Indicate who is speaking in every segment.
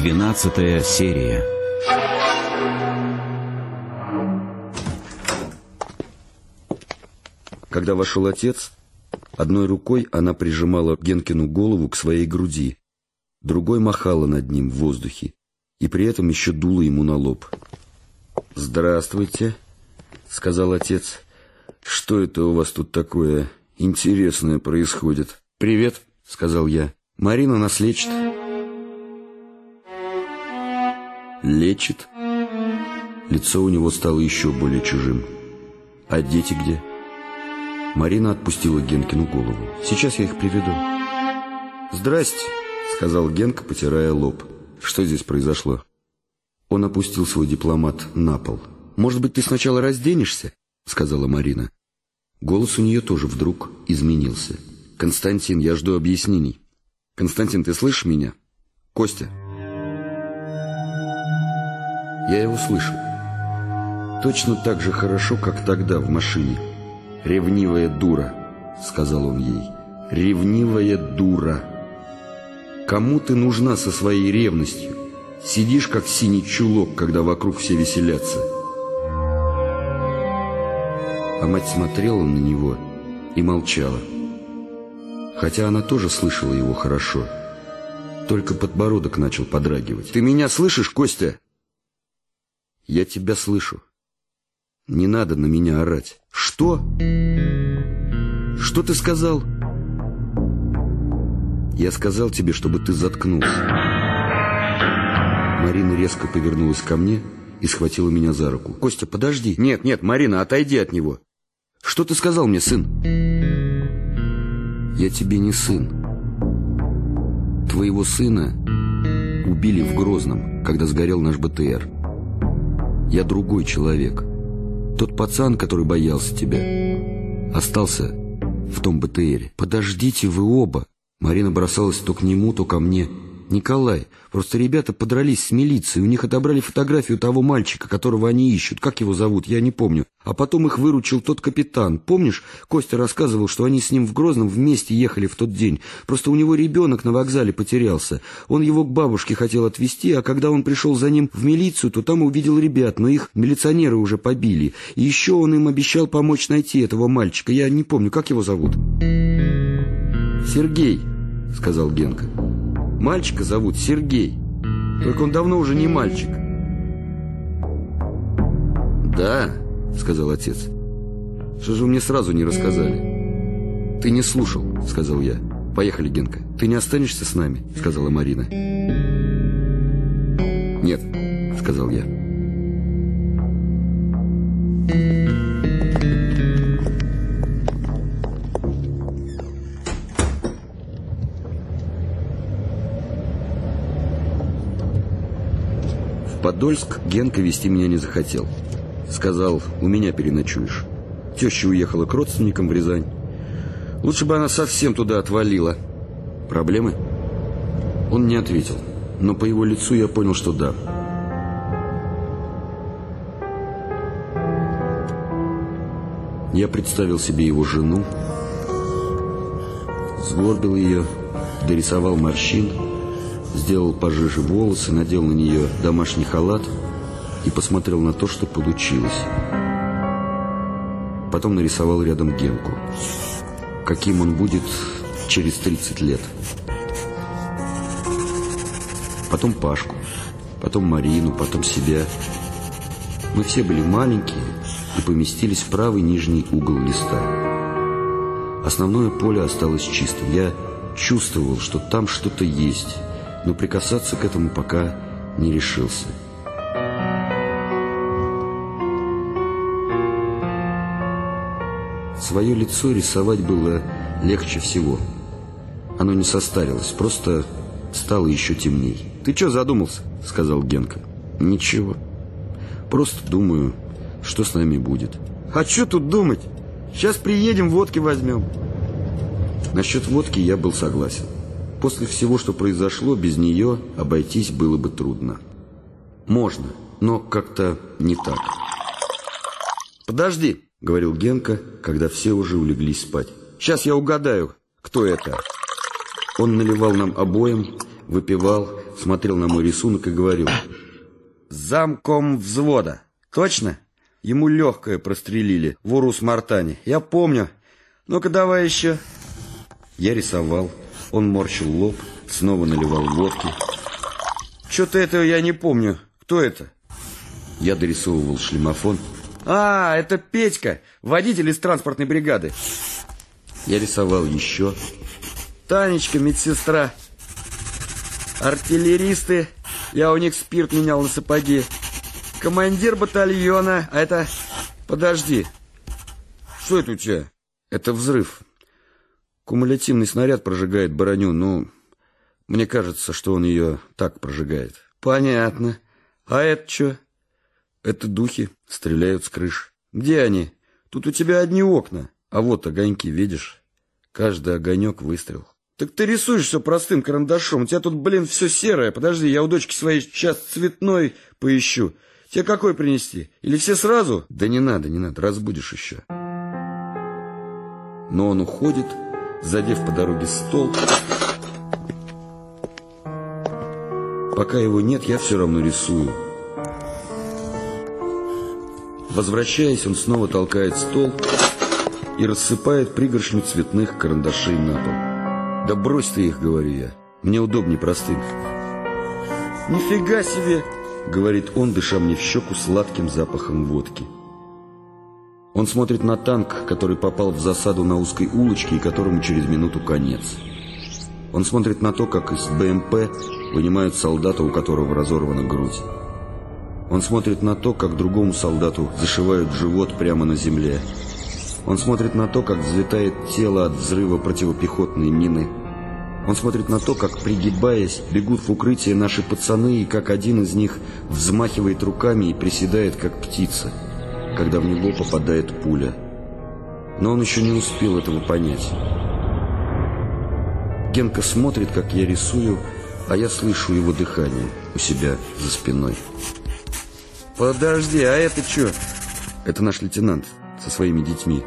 Speaker 1: Двенадцатая серия.
Speaker 2: Когда вошел отец, одной рукой она прижимала Генкину голову к своей груди, другой махала над ним в воздухе и при этом еще дула ему на лоб. «Здравствуйте», — сказал отец. «Что это у вас тут такое интересное происходит?» «Привет», — сказал я. «Марина нас лечит». «Лечит?» Лицо у него стало еще более чужим. «А дети где?» Марина отпустила Генкину голову. «Сейчас я их приведу». «Здрасте», — сказал Генка, потирая лоб. «Что здесь произошло?» Он опустил свой дипломат на пол. «Может быть, ты сначала разденешься?» — сказала Марина. Голос у нее тоже вдруг изменился. «Константин, я жду объяснений. Константин, ты слышишь меня? Костя?» Я его слышал. Точно так же хорошо, как тогда в машине. «Ревнивая дура», — сказал он ей. «Ревнивая дура. Кому ты нужна со своей ревностью? Сидишь, как синий чулок, когда вокруг все веселятся». А мать смотрела на него и молчала. Хотя она тоже слышала его хорошо. Только подбородок начал подрагивать. «Ты меня слышишь, Костя?» «Я тебя слышу. Не надо на меня орать». «Что? Что ты сказал?» «Я сказал тебе, чтобы ты заткнулся». Марина резко повернулась ко мне и схватила меня за руку. «Костя, подожди!» «Нет, нет, Марина, отойди от него!» «Что ты сказал мне, сын?» «Я тебе не сын. Твоего сына убили в Грозном, когда сгорел наш БТР. Я другой человек. Тот пацан, который боялся тебя, остался в том БТРе. Подождите вы оба!» Марина бросалась то к нему, то ко мне – «Николай, просто ребята подрались с милицией, у них отобрали фотографию того мальчика, которого они ищут. Как его зовут, я не помню. А потом их выручил тот капитан. Помнишь, Костя рассказывал, что они с ним в Грозном вместе ехали в тот день. Просто у него ребенок на вокзале потерялся. Он его к бабушке хотел отвезти, а когда он пришел за ним в милицию, то там увидел ребят, но их милиционеры уже побили. И еще он им обещал помочь найти этого мальчика. Я не помню, как его зовут?» «Сергей», — сказал Генка. Мальчика зовут Сергей. Только он давно уже не мальчик. «Да», — сказал отец. «Что же вы мне сразу не рассказали?» «Ты не слушал», — сказал я. «Поехали, Генка. Ты не останешься с нами?» — сказала Марина. «Нет», — сказал я. Подольск Генка вести меня не захотел. Сказал, у меня переночуешь. Теща уехала к родственникам в Рязань. Лучше бы она совсем туда отвалила. Проблемы? Он не ответил, но по его лицу я понял, что да. Я представил себе его жену, сгорбил ее, дорисовал морщин, сделал пожиже волосы, надел на нее домашний халат и посмотрел на то, что получилось. Потом нарисовал рядом Генку. Каким он будет через 30 лет. Потом Пашку, потом Марину, потом себя. Мы все были маленькие и поместились в правый нижний угол листа. Основное поле осталось чистым. Я чувствовал, что там что-то есть но прикасаться к этому пока не решился. Свое лицо рисовать было легче всего. Оно не состарилось, просто стало еще темней. «Ты что задумался?» — сказал Генка. «Ничего. Просто думаю, что с нами будет». «А что тут думать? Сейчас приедем, водки возьмем». Насчет водки я был согласен. После всего, что произошло, без нее обойтись было бы трудно. Можно, но как-то не так. «Подожди», — говорил Генка, когда все уже улеглись спать. «Сейчас я угадаю, кто это». Он наливал нам обоим, выпивал, смотрел на мой рисунок и говорил.
Speaker 3: «Замком взвода. Точно?» Ему легкое прострелили в Урус-Мартане. Я помню. Ну-ка давай еще.
Speaker 2: Я рисовал. Он морщил лоб, снова наливал водки.
Speaker 3: Что-то этого я не помню. Кто это?
Speaker 2: Я дорисовывал шлемофон.
Speaker 3: А, это Петька, водитель из транспортной бригады.
Speaker 2: Я рисовал еще.
Speaker 3: Танечка, медсестра. Артиллеристы. Я у них спирт менял на сапоги. Командир батальона. А это... Подожди. Что это у тебя?
Speaker 2: Это взрыв. Кумулятивный снаряд прожигает броню, ну... Мне кажется, что он ее так прожигает.
Speaker 3: Понятно. А это что?
Speaker 2: Это духи, стреляют с крыш.
Speaker 3: Где они? Тут у тебя одни окна.
Speaker 2: А вот огоньки, видишь? Каждый огонек выстрел.
Speaker 3: Так ты рисуешь все простым карандашом. У тебя тут, блин, все серое. Подожди, я у дочки своей сейчас цветной поищу. Тебе какой принести? Или все сразу?
Speaker 2: Да не надо, не надо, разбудишь еще. Но он уходит, задев по дороге стол. Пока его нет, я все равно рисую. Возвращаясь, он снова толкает стол и рассыпает пригоршню цветных карандашей на пол. «Да брось ты их», — говорю я, — «мне удобнее простым».
Speaker 3: «Нифига себе!»
Speaker 2: — говорит он, дыша мне в щеку сладким запахом водки. Он смотрит на танк, который попал в засаду на узкой улочке и которому через минуту конец. Он смотрит на то, как из БМП вынимают солдата, у которого разорвана грудь. Он смотрит на то, как другому солдату зашивают живот прямо на земле. Он смотрит на то, как взлетает тело от взрыва противопехотной мины он смотрит на то, как, пригибаясь, бегут в укрытие наши пацаны, и как один из них взмахивает руками и приседает, как птица, когда в него попадает пуля. Но он еще не успел этого понять. Генка смотрит, как я рисую, а я слышу его дыхание у себя за спиной.
Speaker 3: «Подожди, а это что?»
Speaker 2: «Это наш лейтенант со своими детьми».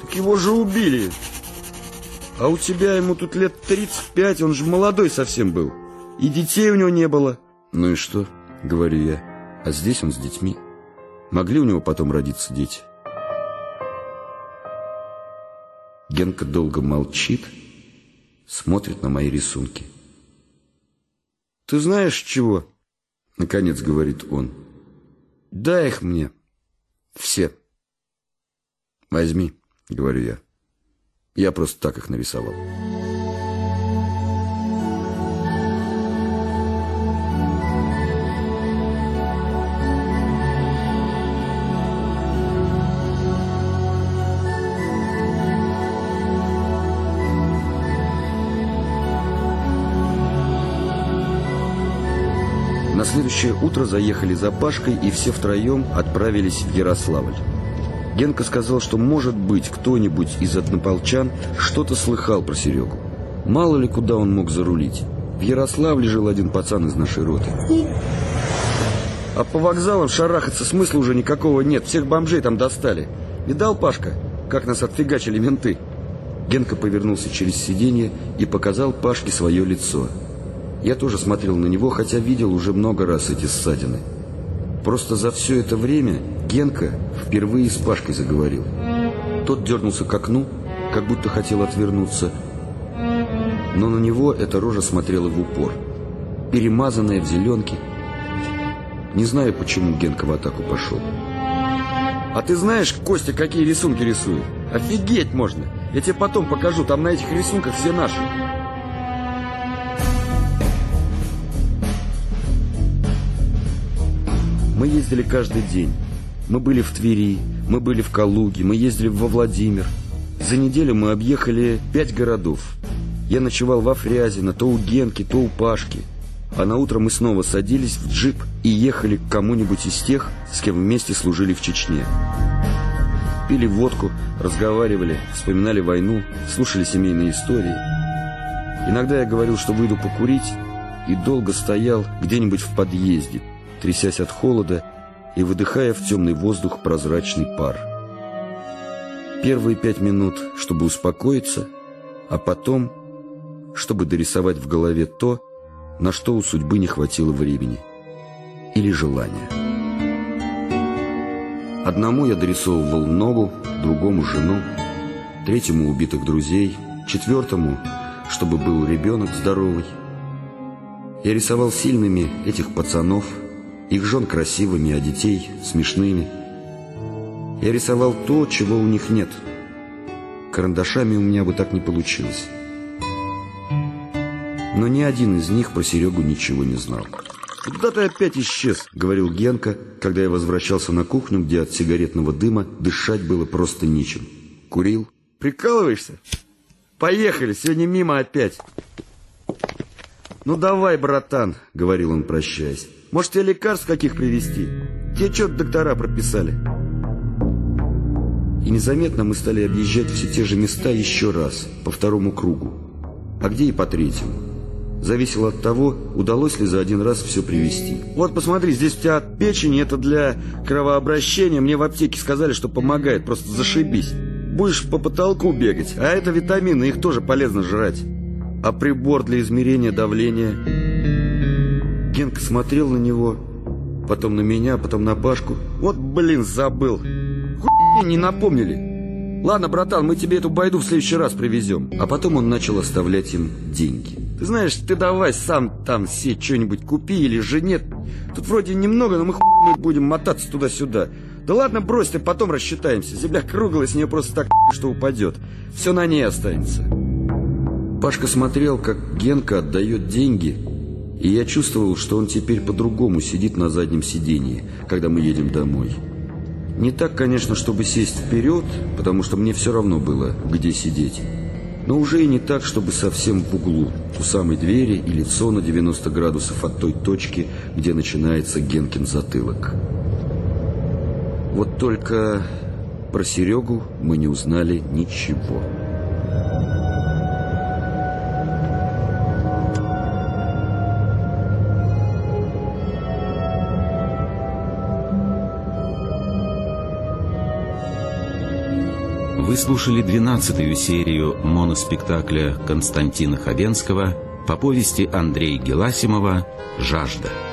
Speaker 3: «Так его же убили!» А у тебя ему тут лет 35, он же молодой совсем был. И детей у него не было.
Speaker 2: Ну и что, говорю я. А здесь он с детьми. Могли у него потом родиться дети? Генка долго молчит, смотрит на мои рисунки.
Speaker 3: «Ты знаешь чего?»
Speaker 2: — наконец говорит он.
Speaker 3: «Дай их мне. Все».
Speaker 2: «Возьми», — говорю я. Я просто так их нарисовал. На следующее утро заехали за Пашкой и все втроем отправились в Ярославль. Генка сказал, что, может быть, кто-нибудь из однополчан что-то слыхал про Серегу. Мало ли, куда он мог зарулить. В Ярославле жил один пацан из нашей роты.
Speaker 3: А по вокзалам шарахаться смысла уже никакого нет. Всех бомжей там достали. Видал, Пашка, как нас отфигачили менты?
Speaker 2: Генка повернулся через сиденье и показал Пашке свое лицо. Я тоже смотрел на него, хотя видел уже много раз эти ссадины. Просто за все это время Генка впервые с Пашкой заговорил. Тот дернулся к окну, как будто хотел отвернуться, но на него эта рожа смотрела в упор, перемазанная в зеленке. Не знаю, почему Генка в атаку пошел.
Speaker 3: А ты знаешь, Костя, какие рисунки рисует? Офигеть можно! Я тебе потом покажу, там на этих рисунках все наши.
Speaker 2: Мы ездили каждый день. Мы были в Твери, мы были в Калуге, мы ездили во Владимир. За неделю мы объехали пять городов. Я ночевал во Фрязино, то у Генки, то у Пашки. А на утро мы снова садились в джип и ехали к кому-нибудь из тех, с кем вместе служили в Чечне. Пили водку, разговаривали, вспоминали войну, слушали семейные истории. Иногда я говорил, что выйду покурить, и долго стоял где-нибудь в подъезде, трясясь от холода и выдыхая в темный воздух прозрачный пар. Первые пять минут, чтобы успокоиться, а потом, чтобы дорисовать в голове то,
Speaker 4: на что у судьбы не хватило времени или желания. Одному я дорисовывал ногу, другому жену, третьему убитых друзей, четвертому, чтобы был ребенок здоровый. Я рисовал сильными этих пацанов, их жен красивыми, а детей смешными. Я рисовал то, чего у них нет. Карандашами у меня бы так не получилось. Но ни один из них про Серегу ничего не знал.
Speaker 2: «Куда ты опять исчез?» — говорил Генка, когда я возвращался на кухню, где от сигаретного дыма дышать было просто нечем.
Speaker 4: Курил.
Speaker 2: «Прикалываешься? Поехали, сегодня мимо опять». «Ну давай, братан», — говорил он, прощаясь. «Может, тебе лекарств каких привезти? Тебе что доктора прописали?» И незаметно мы стали объезжать все те же места еще раз, по второму кругу. А где и по третьему зависело от того, удалось ли за один раз все привезти. Вот посмотри, здесь у тебя от печени, это для кровообращения. Мне в аптеке сказали, что помогает, просто зашибись. Будешь по потолку бегать, а это витамины, их тоже полезно жрать. А прибор для измерения давления... Генка смотрел на него, потом на меня, потом на Пашку. Вот, блин, забыл. Хуй не напомнили. Ладно, братан, мы тебе эту байду в следующий раз привезем. А потом он начал оставлять им деньги. Ты знаешь, ты давай сам там все что-нибудь купи или жене. Тут вроде немного, но мы хуй будем мотаться туда-сюда. Да ладно, брось ты, потом рассчитаемся. Земля круглая, с нее просто так что упадет. Все на ней останется. Пашка смотрел, как Генка отдает деньги, и я чувствовал, что он теперь по-другому сидит на заднем сидении, когда мы едем домой. Не так, конечно, чтобы сесть вперед, потому что мне все равно было, где сидеть но уже и не так, чтобы совсем в углу, у самой двери и лицо на 90 градусов от той точки, где начинается Генкин затылок. Вот только про Серегу мы не узнали ничего.
Speaker 1: Вы слушали двенадцатую серию моноспектакля Константина Хабенского по повести Андрея Геласимова «Жажда».